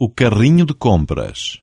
o carrinho de compras.